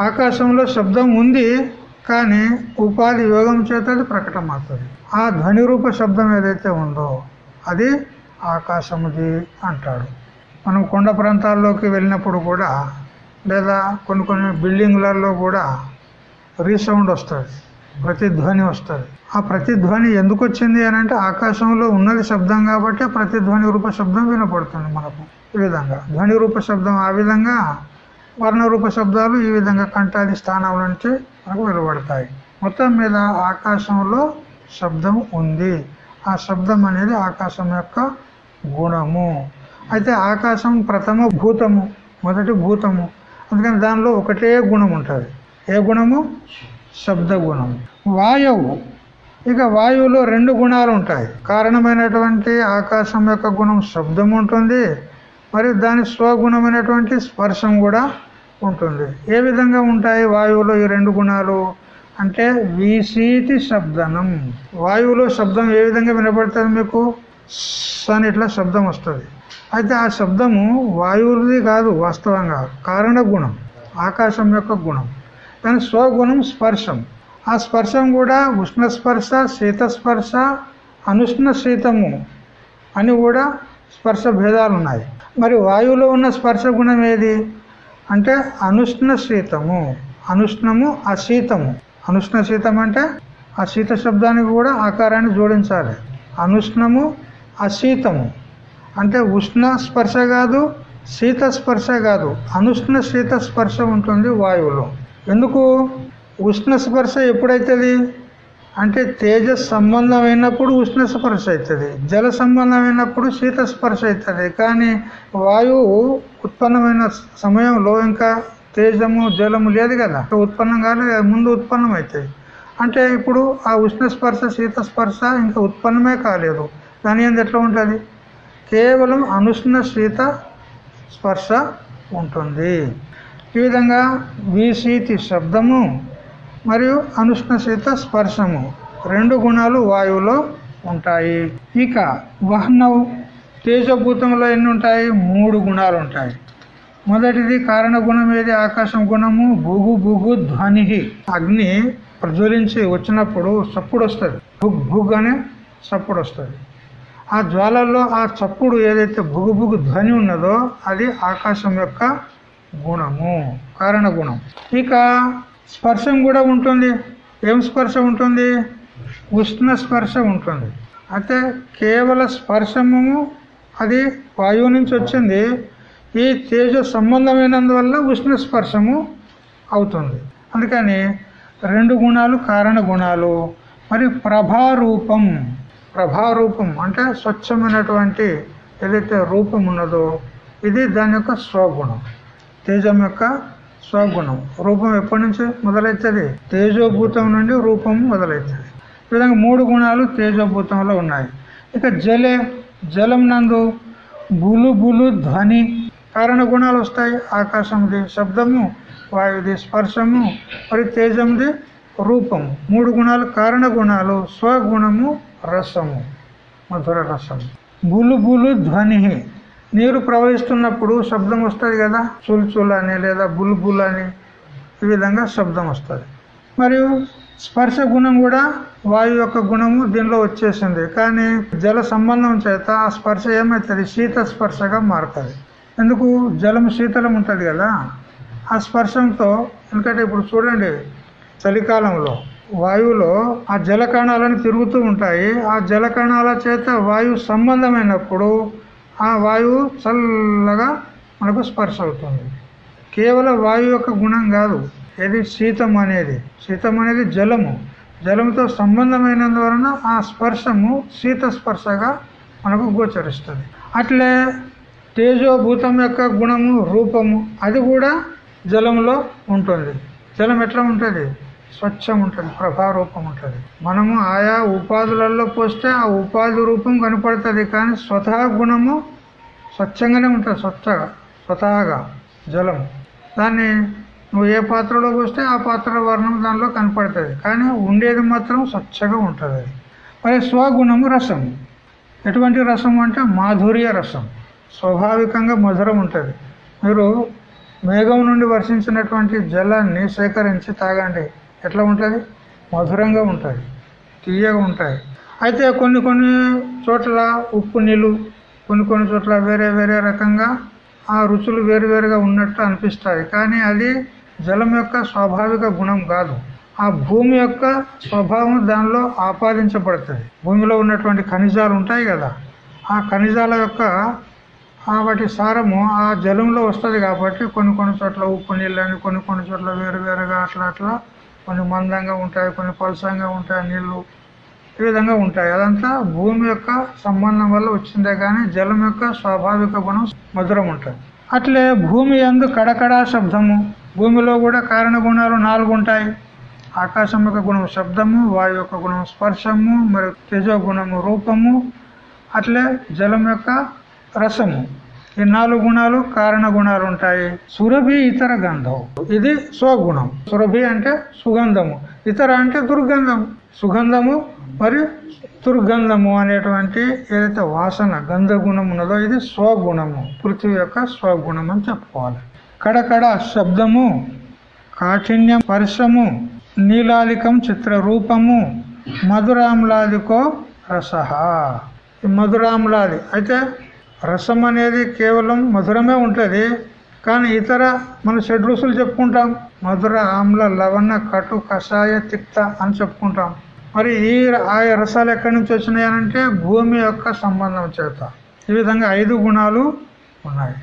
S1: ఆకాశంలో శబ్దం ఉంది కానీ ఉపాధి యోగం చేత అది ప్రకటమవుతుంది. ఆ ధ్వని రూప శబ్దం ఏదైతే ఉందో అది ఆకాశముది అంటాడు. మనం కొండ ప్రాంతాల్లోకి వెళ్ళినప్పుడు కూడా లేదా కొన్ని కొన్ని బిల్డింగ్లలో కూడా రీసౌండ్ వస్తుంది. ప్రతిధ్వని వస్తుంది. ఆ ప్రతిధ్వని ఎందుకు వచ్చింది అని అంటే ఆకాశంలో ఉన్నది శబ్దం కాబట్టి ప్రతిధ్వని రూప శబ్దం వినపడుతుంది మనకు ఈ విధంగా. ధ్వని రూప శబ్దం ఆ విధంగా వర్ణరూప శబ్దాలు ఈ విధంగా కంటాది స్థానం నుంచి మనకు వెలువడతాయి మొత్తం మీద ఆకాశంలో శబ్దం ఉంది. ఆ శబ్దం అనేది ఆకాశం యొక్క గుణము. అయితే ఆకాశం ప్రథమ భూతము మొదటి భూతము. అందుకని దానిలో ఒకటే గుణం ఉంటుంది. ఏ గుణము? శబ్ద వాయువు. ఇక వాయువులో రెండు గుణాలు ఉంటాయి కారణమైనటువంటి ఆకాశం యొక్క గుణం శబ్దం ఉంటుంది మరియు దాని స్వగుణమైనటువంటి స్పర్శం కూడా ఉంటుంది. ఏ విధంగా ఉంటాయి వాయువులో ఈ రెండు గుణాలు? అంటే వీసీతి శబ్దనం. వాయువులో శబ్దం ఏ విధంగా వినపడుతుంది మీకు? అని ఇట్లా శబ్దం వస్తుంది. అయితే ఆ శబ్దము వాయువుది కాదు వాస్తవంగా కారణ గుణం ఆకాశం యొక్క గుణం. తన స్వగుణం స్పర్శం. ఆ స్పర్శం కూడా ఉష్ణ స్పర్శ శీత స్పర్శ అనుష్ణ శీతము అని కూడా స్పర్శ భేదాలు ఉన్నాయి. మరి వాయువులో ఉన్న స్పర్శ గుణం ఏది? అంటే అనుష్ణ శీతము. అనుష్ణము అశీతము. అనుష్ణ శీతం అంటే ఆ శీత శబ్దానికి కూడా ఆకారాన్ని జోడించాలి. అనుష్ణము అశీతము. అంటే ఉష్ణ స్పర్శ కాదు శీత స్పర్శ కాదు. అనుష్ణ శీత స్పర్శ ఉంటుంది వాయువులో. ఎందుకు? ఉష్ణ స్పర్శ ఎప్పుడైతుంది? అంటే తేజ సంబంధమైనప్పుడు ఉష్ణ స్పర్శ అవుతుంది జల సంబంధమైనప్పుడు శీత స్పర్శ అవుతుంది కానీ వాయువు ఉత్పన్నమైన సమయంలో ఇంకా తేజము జలము లేదు కదా. ఉత్పన్నం కాలేదు ముందు ఉత్పన్నం అవుతుంది అంటే ఇప్పుడు ఆ ఉష్ణ స్పర్శ శీత స్పర్శ ఇంకా ఉత్పన్నమే కాలేదు. దాని ఏంది ఎట్లా ఉంటుంది? కేవలం అనుష్ణ శీత స్పర్శ ఉంటుంది. ఈ విధంగా వీసీతి శబ్దము మరియు అనుష్ణశీత స్పర్శము రెండు గుణాలు వాయువులో ఉంటాయి. ఇక వహ్నవు తేజభూతంలో ఎన్ని ఉంటాయి? మూడు గుణాలు ఉంటాయి. మొదటిది కారణ గుణం ఏది? ఆకాశం గుణము. భూగు భూగు ధ్వని అగ్ని ప్రజ్వలించి వచ్చినప్పుడు చప్పుడు వస్తుంది. భుగ్ భుగ్ అనే చప్పుడు వస్తుంది. ఆ జ్వాలల్లో ఆ చప్పుడు ఏదైతే భుగు భుగు ధ్వని ఉన్నదో అది ఆకాశం యొక్క గుణము కారణ గుణం ఇక స్పర్శం కూడా ఉంటుంది. ఏం స్పర్శ ఉంటుంది? ఉష్ణ స్పర్శ ఉంటుంది. అయితే కేవల స్పర్శము అది వాయువు నుంచి వచ్చింది. ఈ తేజ సంబంధమైనందువల్ల ఉష్ణ స్పర్శము అవుతుంది. అందుకని రెండు గుణాలు కారణ గుణాలు మరి ప్రభారూపం ప్రభారూపం అంటే స్వచ్ఛమైనటువంటి ఏదైతే రూపం ఉన్నదో ఇది దాని యొక్క స్వగుణం. తేజం యొక్క స్వగుణం. రూపం ఎప్పటి నుంచి మొదలవుతుంది తేజోభూతం నుండి రూపం మొదలవుతుంది ఈ విధంగా మూడు గుణాలు తేజోభూతంలో ఉన్నాయి. ఇక జలే జలం నందు బులు బులు ధ్వని కారణ గుణాలు వస్తాయి. ఆకాశంది శబ్దము వాయుది స్పర్శము మరి తేజంది రూపము. మూడు గుణాలు కారణ గుణాలు స్వగుణము రసము మధుర రసము. బులు బులు ధ్వని నీరు ప్రవహిస్తున్నప్పుడు శబ్దం వస్తుంది కదా చుల్చుల్ అని లేదా బుల్బుల్ అని ఈ విధంగా శబ్దం వస్తుంది. మరియు స్పర్శ గుణం కూడా వాయు యొక్క గుణము దీనిలో వచ్చేసింది. కానీ జల సంబంధం చేత ఆ స్పర్శ ఏమవుతుంది శీత స్పర్శగా మారుతుంది. ఎందుకు? జలం శీతలం ఉంటుంది కదా. ఆ స్పర్శంతో ఎందుకంటే ఇప్పుడు చూడండి చలికాలంలో వాయువులో ఆ జలకణాలను తిరుగుతూ ఉంటాయి. ఆ జలకణాల చేత వాయువు సంబంధమైనప్పుడు ఆ వాయువు చల్లగా మనకు స్పర్శ అవుతుంది కేవలం వాయువు యొక్క గుణం కాదు ఏది శీతం అనేది. శీతం అనేది జలము. జలంతో సంబంధమైనందువలన ఆ స్పర్శము శీత స్పర్శగా మనకు గోచరిస్తుంది. అట్లే తేజోభూతం యొక్క గుణము రూపము అది కూడా జలంలో ఉంటుంది. జలం ఎట్లా ఉంటుంది? స్వచ్ఛం ఉంటుంది ప్రభారూపం ఉంటుంది మనము ఆయా ఉపాధులలో పోస్తే ఆ ఉపాధి రూపం కనపడుతుంది కానీ స్వతహా గుణము స్వచ్ఛంగానే ఉంటుంది స్వచ్ఛగా స్వతహాగా జలం దాన్ని నువ్వు ఏ పాత్రలో పోస్తే ఆ పాత్ర వర్ణం దానిలో కనపడుతుంది కానీ ఉండేది మాత్రం స్వచ్ఛగా ఉంటుంది. మరి స్వగుణము రసం. ఎటువంటి రసం అంటే మాధుర్య రసం. స్వాభావికంగా మధురం ఉంటుంది. మీరు మేఘం నుండి వర్షించినటువంటి జలాన్ని సేకరించి తాగండి. ఎట్లా ఉంటుంది? మధురంగా ఉంటుంది తీయగా ఉంటాయి అయితే కొన్ని కొన్ని చోట్ల ఉప్పు నీళ్ళు కొన్ని కొన్ని చోట్ల వేరే వేరే రకంగా ఆ రుచులు వేరువేరుగా ఉన్నట్టు అనిపిస్తాయి. కానీ అది జలం యొక్క స్వాభావిక గుణం కాదు. ఆ భూమి యొక్క స్వభావం దానిలో ఆపాదించబడుతుంది. భూమిలో ఉన్నటువంటి ఖనిజాలు ఉంటాయి కదా ఆ ఖనిజాల యొక్క వాటి సారము ఆ జలంలో వస్తుంది కాబట్టి కొన్ని కొన్ని చోట్ల ఉప్పు నీళ్ళని కొన్ని కొన్ని చోట్ల వేరు వేరుగా అట్లా అట్లా కొన్ని మందంగా ఉంటాయి కొన్ని పలసంగా ఉంటాయి నీళ్ళు ఈ విధంగా ఉంటాయి. అదంతా భూమి యొక్క సంబంధం వల్ల వచ్చిందే కానీ జలం యొక్క స్వాభావిక గుణం మధురం ఉంటుంది. అట్లే భూమి ఎందు కడకడా శబ్దము భూమిలో కూడా కారణ గుణాలు నాలుగు ఉంటాయి. ఆకాశం యొక్క గుణం శబ్దము వాయు యొక్క గుణం స్పర్శము మరియు తేజో గుణము రూపము అట్లే జలం యొక్క రసము. ఈ నాలుగు గుణాలు కారణ గుణాలు ఉంటాయి. సురభి ఇతర గంధం. ఇది స్వగుణం. సురభి అంటే సుగంధము. ఇతర అంటే దుర్గంధము సుగంధము మరియు దుర్గంధము అనేటువంటి ఏదైతే వాసన గంధ గుణం ఉన్నదో ఇది స్వగుణము. పృథ్వీ యొక్క స్వగుణం అని చెప్పుకోవాలి. కడకడ శబ్దము కాఠిన్యం స్పర్శము నీలాలికం చిత్ర రూపము మధురామ్లాదికో రస ఈ మధురామ్లాది అయితే రసం అనేది కేవలం మధురమే ఉంటుంది కానీ ఇతర మన షడ్ రుసులు చెప్పుకుంటాం. మధుర ఆమ్ల లవణ కటు కషాయ తిక్త అని చెప్పుకుంటాం. మరి ఈ ఆయా రసాలు ఎక్కడి నుంచి వచ్చినాయనంటే భూమి యొక్క సంబంధం చేత. ఈ విధంగా ఐదు గుణాలు ఉన్నాయి.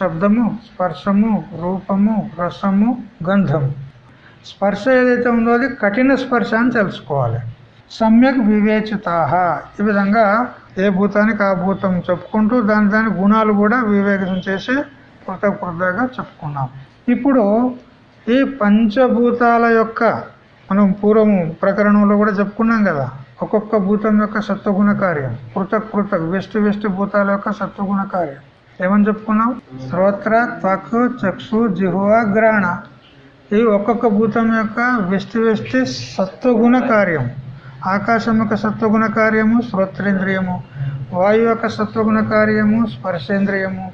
S1: శబ్దము స్పర్శము రూపము రసము గంధము. స్పర్శ ఏదైతే ఉందో అది కఠిన స్పర్శ అని తెలుసుకోవాలి. సమ్యక్ వివేచితాహ ఈ విధంగా ఏ భూతానికి ఆ భూతం చెప్పుకుంటూ దాని దాని గుణాలు కూడా వివేకం చేసి కృతజ్ఞతగా చెప్పుకున్నాం. ఇప్పుడు ఈ పంచభూతాల యొక్క మనం పూర్వము ప్రకరణంలో కూడా చెప్పుకున్నాం కదా ఒక్కొక్క భూతం యొక్క సత్వగుణ కార్యం కృతక్ కృతక్ వెస్ట్ వెస్ట్ భూతాల యొక్క సత్వగుణ కార్యం. ఏమని చెప్పుకున్నాం? శ్రోత్ర త్వక్ చక్షు జిహువ గ్రహణ ఈ ఒక్కొక్క భూతం యొక్క వెస్ట్ వెస్ట్ సత్వగుణ కార్యం. ఆకాశం యొక్క సత్వగుణ కార్యము శ్రోత్రేంద్రియము. వాయు యొక్క సత్వగుణ కార్యము స్పర్శేంద్రియము.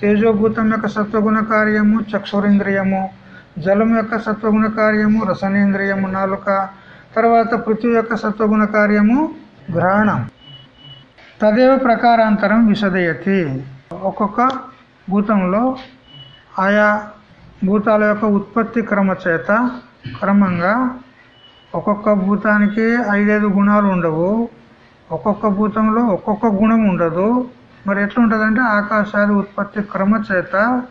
S1: తేజోభూతం యొక్క సత్వగుణ కార్యము చక్షురేంద్రియము. జలం యొక్క సత్వగుణ కార్యము రసనేంద్రియము నాలుక. తర్వాత పృథ్వీ యొక్క సత్వగుణ కార్యము గ్రహణం తదేవ ప్రకారాంతరం విశదయతి ఒక్కొక్క భూతంలో ఆయా భూతాల యొక్క ఉత్పత్తి క్రమ చేత క్రమంగా ఒక్కొక్క భూతానికి ఐదైదు గుణాలు ఉండవు. ఒక్కొక్క భూతంలో ఒక్కొక్క గుణం ఉండదు. మరి ఎట్లుంటుందంటే ఆకాశాది ఉత్పత్తి క్రమ చేత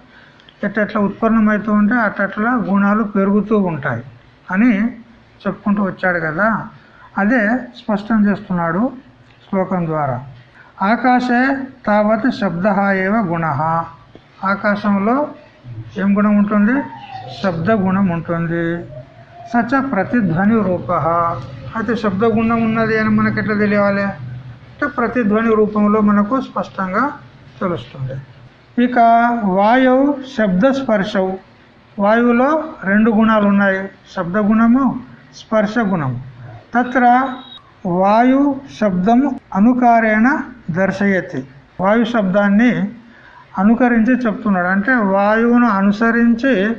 S1: ఎట్లా ఉత్పన్నమవుతూ ఉంటే అట్లా గుణాలు పెరుగుతూ ఉంటాయి అని చెప్పుకుంటూ వచ్చాడు కదా. అదే స్పష్టం చేస్తున్నాడు శ్లోకం ద్వారా. ఆకాశే తావత్ శబ్ద ఏవ గుణ ఆకాశంలో ఏం గుణం ఉంటుంది? శబ్ద గుణం ఉంటుంది. సచ ప్రతిధ్వని రూప అయితే శబ్ద గుణం ఉన్నది అని మనకు ఎట్లా తెలియాలి? అంటే ప్రతిధ్వని రూపంలో మనకు స్పష్టంగా తెలుస్తుంది. ఇక వాయువు శబ్ద స్పర్శవు వాయువులో రెండు గుణాలు ఉన్నాయి. శబ్ద గుణము స్పర్శ గుణము తత్ర వాయు శబ్దము అనుకారేణ దర్శయతి. వాయు శబ్దాన్ని అనుకరించి చెప్తున్నాడు. అంటే వాయువును అనుసరించి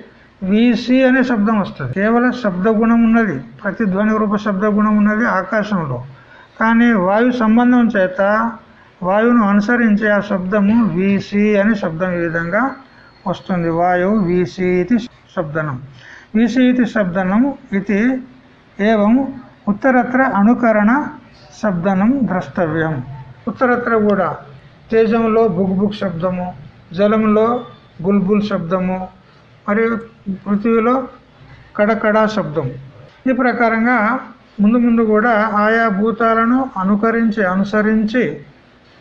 S1: వీసి అనే శబ్దం వస్తుంది. కేవలం శబ్ద గుణం ఉన్నది. ప్రతిధ్వని రూప శబ్ద గుణం ఉన్నది ఆకాశంలో. కానీ వాయు సంబంధం చేత వాయువును అనుసరించి ఆ శబ్దము వీసి అనే శబ్దం ఈ విధంగా వస్తుంది. వాయువు వీసి ఇది శబ్దనం. వీసి ఇది శబ్దనం ఇది ఏవం ఉత్తరత్ర అనుకరణ శబ్దనం ద్రష్టవ్యం. ఉత్తరత్ర కూడా తేజంలో బుగ్బుగ్ శబ్దము జలంలో బుల్బుల్ శబ్దము మరియు పృథ్వీలో కడకడా శబ్దం. ఈ ప్రకారంగా ముందు ముందు కూడా ఆయా భూతాలను అనుకరించి అనుసరించి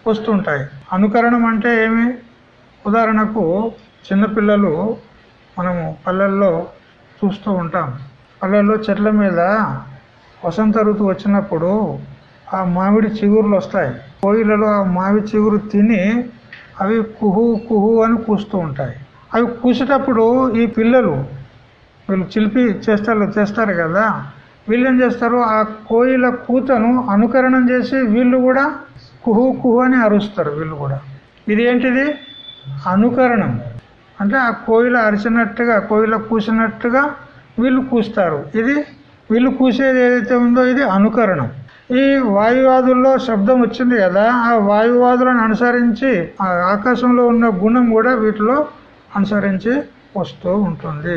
S1: వస్తుంటాయి. అనుకరణం అంటే ఏమి? ఉదాహరణకు చిన్నపిల్లలు మనము పల్లెల్లో చూస్తూ ఉంటాం. పల్లెల్లో చెట్ల మీద వసంత ఋతువు వచ్చినప్పుడు ఆ మామిడి చిగురులు వస్తాయి. కోయిలలో ఆ మామిడి చిగురు తిని అవి కుహు కుహు అని కూస్తూ ఉంటాయి. అవి కూసేటప్పుడు ఈ పిల్లలు వీళ్ళు చిలిపి చేస్తారు చేస్తారు కదా. వీళ్ళు ఏం చేస్తారు? ఆ కోయిల కూతను అనుకరణం చేసి వీళ్ళు కూడా కుహు కుహు అని అరుస్తారు వీళ్ళు కూడా. ఇది ఏంటిది? అనుకరణం. అంటే ఆ కోయిల అరిచినట్టుగా కోయిల కూసినట్టుగా వీళ్ళు కూస్తారు. ఇది వీళ్ళు కూసేది ఏదైతే ఉందో ఇది అనుకరణం. ఈ వాయువాదుల్లో శబ్దం వచ్చింది కదా ఆ వాయువాదులను అనుసరించి ఆ ఆకాశంలో ఉన్న గుణం కూడా వీటిలో అనుసరించి వస్తూ ఉంటుంది.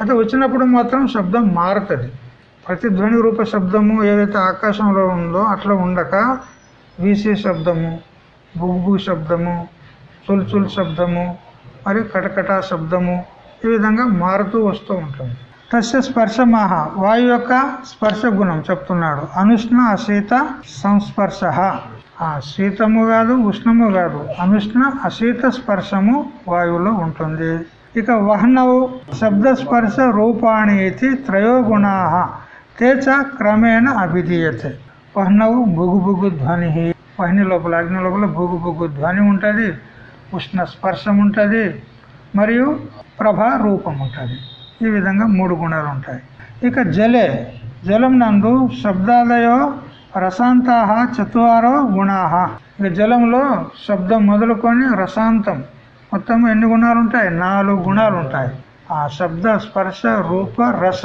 S1: అయితే వచ్చినప్పుడు మాత్రం శబ్దం మారుతుంది. ప్రతిధ్వని రూప శబ్దము ఏదైతే ఆకాశంలో ఉందో అట్లా ఉండక వీసీ శబ్దము బుగ్గు శబ్దము చుల్చుల్ శబ్దము మరి కటకటా శబ్దము ఈ విధంగా మారుతూ వస్తూ ఉంటుంది. తస్య స్పర్శమాహ వాయు యొక్క స్పర్శ గుణం చెప్తున్నాడు. అనుష్ణ అశీత సంస్పర్శ. ఆ శీతము కాదు ఉష్ణము కాదు. అనుష్ణ అశీత స్పర్శము వాయువులో ఉంటుంది. ఇక వహ్నవు శబ్దస్పర్శ రూపాణి ఇది త్రయోగుణా తేచ క్రమేణ అభిధీయతే. వహ్నవు బుగు బుగు ధ్వని. వహ్ని లోపల అగ్ని లోపల బుగు బుగు ధ్వని ఉంటుంది. ఉష్ణ స్పర్శం ఉంటుంది. మరియు ప్రభ రూపం ఉంటుంది. ఈ విధంగా మూడు గుణాలు ఉంటాయి. ఇక జలే. జలం నందు శబ్దాలయో రసాంతాహ చత్వారో గుణాహ. ఇక జలంలో శబ్దం మొదలుకొని రసాంతం. మొత్తం ఎన్ని గుణాలు ఉంటాయి నాలుగు గుణాలు ఉంటాయి ఆ శబ్ద స్పర్శ రూప రస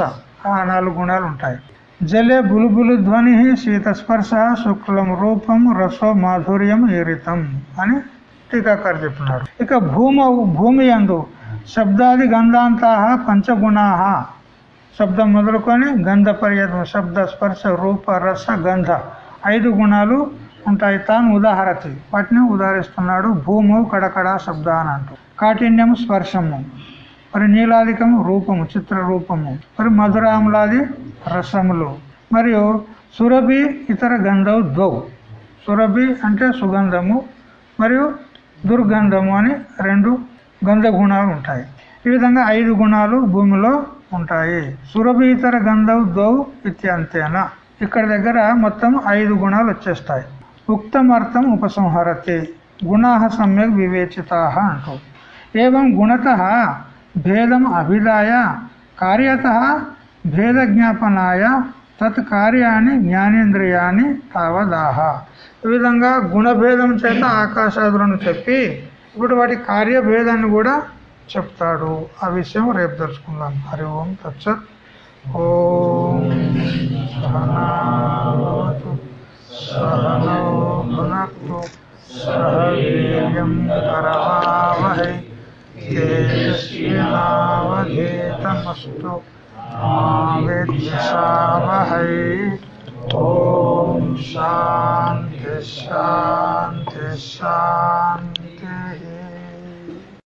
S1: ఆ నాలుగు గుణాలు ఉంటాయి జలే బులుబులు ధ్వని శీతస్పర్శ శుక్లం రూపం రసో మాధుర్యం ఈరితం అని టీకాకారు చెప్తున్నారు. ఇక భూమ భూమి అందు శబ్దాది గంధాంతా పంచగుణా శబ్దం మొదలుకొని గంధ పర్యటన శబ్ద స్పర్శ రూప రస గంధ ఐదు గుణాలు ఉంటాయి తాను ఉదాహరతి. వాటిని ఉదాహరిస్తున్నాడు భూము కడకడ శబ్ద అని అంటూ. కాఠిన్యము స్పర్శము. మరి నీలాధికము రూపము చిత్ర రూపము. మరి మధురాములాది రసములు. మరియు సురభి ఇతర గంధవు ద్వౌ. సురభి అంటే సుగంధము మరియు దుర్గంధము అని రెండు గంధ గుణాలు ఉంటాయి. ఈ విధంగా ఐదు గుణాలు భూమిలో ఉంటాయి. సురభీతర ఇతర గంధవు ద్వౌ ఇత్యంతేన. ఇక్కడ దగ్గర మొత్తం ఐదు గుణాలు వచ్చేస్తాయి. ఉక్తమర్థం ఉపసంహరతి. గుణా సమ్యక్ వివేచితా అంటూ. ఏం గుణత భేదం అభిదాయ కార్యత భేద జ్ఞాపనాయ తత్ కార్యాన్ని జ్ఞానేంద్రియాన్ని తావదాహ. ఈ విధంగా గుణభేదం చేత ఆకాశాదులను చెప్పి ఇప్పుడు వాటి కార్యభేదాన్ని కూడా చెప్తాడు ఆ విషయం రేపు తెలుసుకుందాం. హరి ఓం తత్సత్. ఓం సహనావతు. సహనో భునక్తు. సహ వీర్యం కరవావహై. తేజస్వినావధేతమస్తు. విద్విషావహై ఓం శాంతి శాంతి శాంతి.